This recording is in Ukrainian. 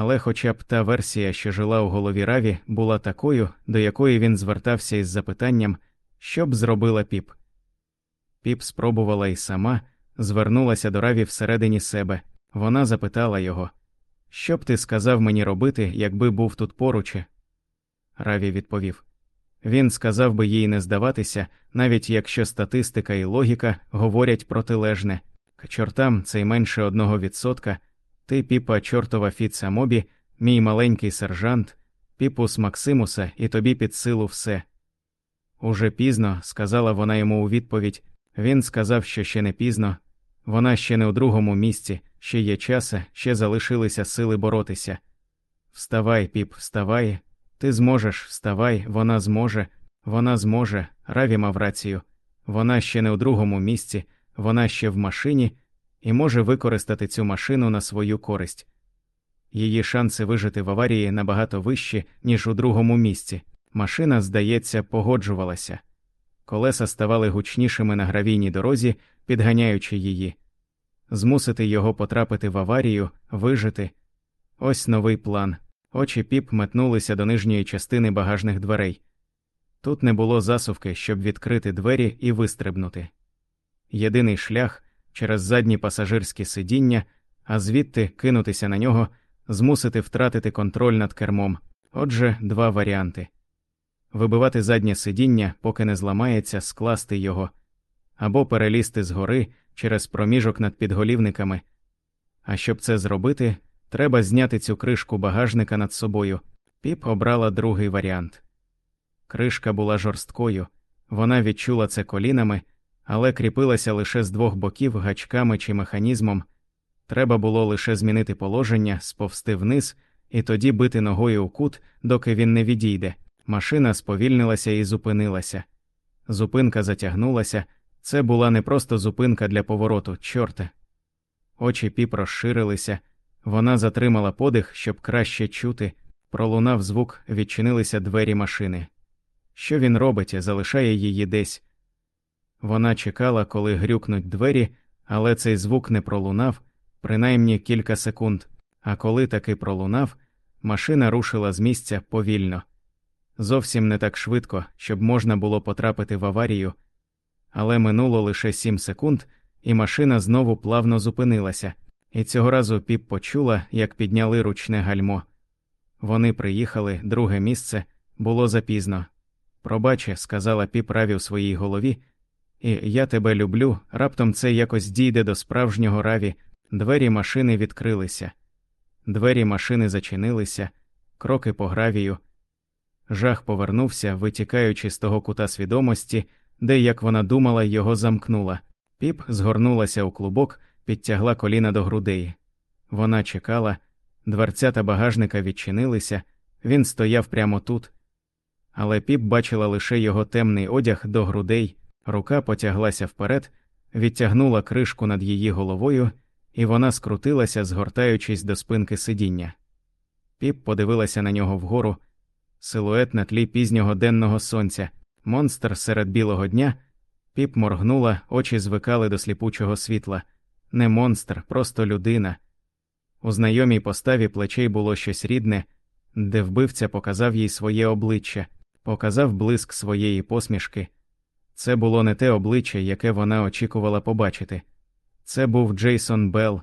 Але хоча б та версія, що жила у голові Раві, була такою, до якої він звертався із запитанням, що б зробила піп. Піп спробувала і сама, звернулася до Раві всередині себе. Вона запитала його Що б ти сказав мені робити, якби був тут поруч? Раві відповів Він сказав би їй не здаватися, навіть якщо статистика і логіка говорять протилежне. К чортам це й менше одного відсотка. Ти, піпа, чортова Фіца Мобі, мій маленький сержант, піпус Максимуса, і тобі під силу все. Уже пізно, сказала вона йому у відповідь. Він сказав, що ще не пізно. Вона ще не у другому місці, ще є часа, ще залишилися сили боротися. Вставай, піп, вставай, ти зможеш, вставай, вона зможе, вона зможе, Раві мав рацію. Вона ще не у другому місці, вона ще в машині і може використати цю машину на свою користь. Її шанси вижити в аварії набагато вищі, ніж у другому місці. Машина, здається, погоджувалася. Колеса ставали гучнішими на гравійній дорозі, підганяючи її, змусити його потрапити в аварію, вижити. Ось новий план. Очі піп метнулися до нижньої частини багажних дверей. Тут не було засувки, щоб відкрити двері і вистрибнути. Єдиний шлях через задні пасажирські сидіння, а звідти кинутися на нього, змусити втратити контроль над кермом. Отже, два варіанти вибивати заднє сидіння, поки не зламається, скласти його, або перелізти згори через проміжок над підголівниками. А щоб це зробити, треба зняти цю кришку багажника над собою. Піп обрала другий варіант. Кришка була жорсткою, вона відчула це колінами, але кріпилася лише з двох боків гачками чи механізмом. Треба було лише змінити положення, сповзти вниз і тоді бити ногою у кут, доки він не відійде. Машина сповільнилася і зупинилася. Зупинка затягнулася. Це була не просто зупинка для повороту, чорте. Очі піп розширилися, вона затримала подих, щоб краще чути. Пролунав звук, відчинилися двері машини. Що він робить, залишає її десь. Вона чекала, коли грюкнуть двері, але цей звук не пролунав, принаймні кілька секунд, а коли таки пролунав, машина рушила з місця повільно. Зовсім не так швидко, щоб можна було потрапити в аварію, але минуло лише сім секунд, і машина знову плавно зупинилася, і цього разу піп почула, як підняли ручне гальмо. Вони приїхали, друге місце було запізно. Пробаче, сказала піп раві у своїй голові, і я тебе люблю. Раптом це якось дійде до справжнього раві. Двері машини відкрилися, двері машини зачинилися, кроки по гравію. Жах повернувся, витікаючи з того кута свідомості, де, як вона думала, його замкнула. Піп згорнулася у клубок, підтягла коліна до грудей. Вона чекала, дверцята багажника відчинилися, він стояв прямо тут. Але піп бачила лише його темний одяг до грудей, рука потяглася вперед, відтягнула кришку над її головою, і вона скрутилася, згортаючись до спинки сидіння. Піп подивилася на нього вгору силует на тлі пізнього денного сонця, монстр серед білого дня. Піп моргнула, очі звикали до сліпучого світла. Не монстр, просто людина. У знайомій поставі плечей було щось рідне, де вбивця показав їй своє обличчя, показав блиск своєї посмішки. Це було не те обличчя, яке вона очікувала побачити. Це був Джейсон Белл,